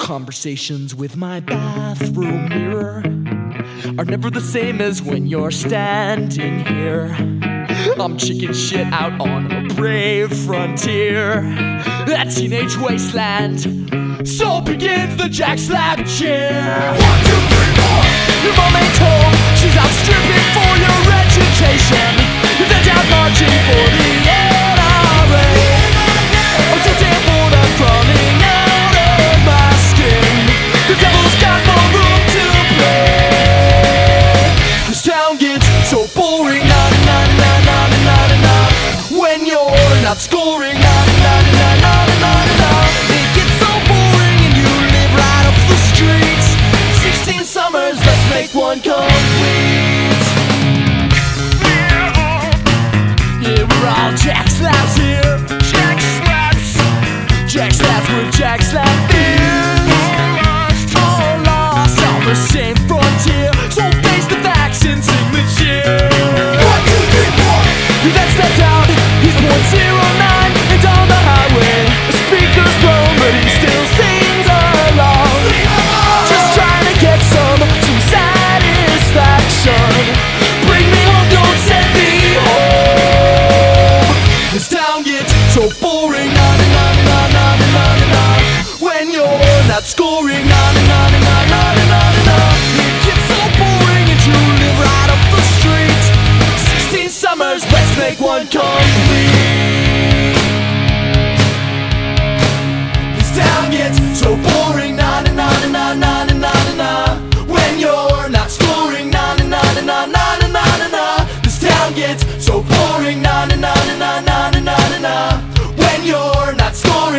Conversations with my bathroom mirror are never the same as when you're standing here. I'm chicken shit out on a brave frontier, that teenage wasteland. So begins the Jack Slap cheer. One, two, three, four. make one complete. We're all, yeah, we're all jack slaps here. Jack slaps. Jack slaps with jack slap beers. All lost, all lost, all the same. drummers, let's make one complete. This town gets so boring, na na na na na na na na na. When you're not scoring, na na na na na na na na na. This town gets so boring, na na na na na na na na na. When you're not scoring.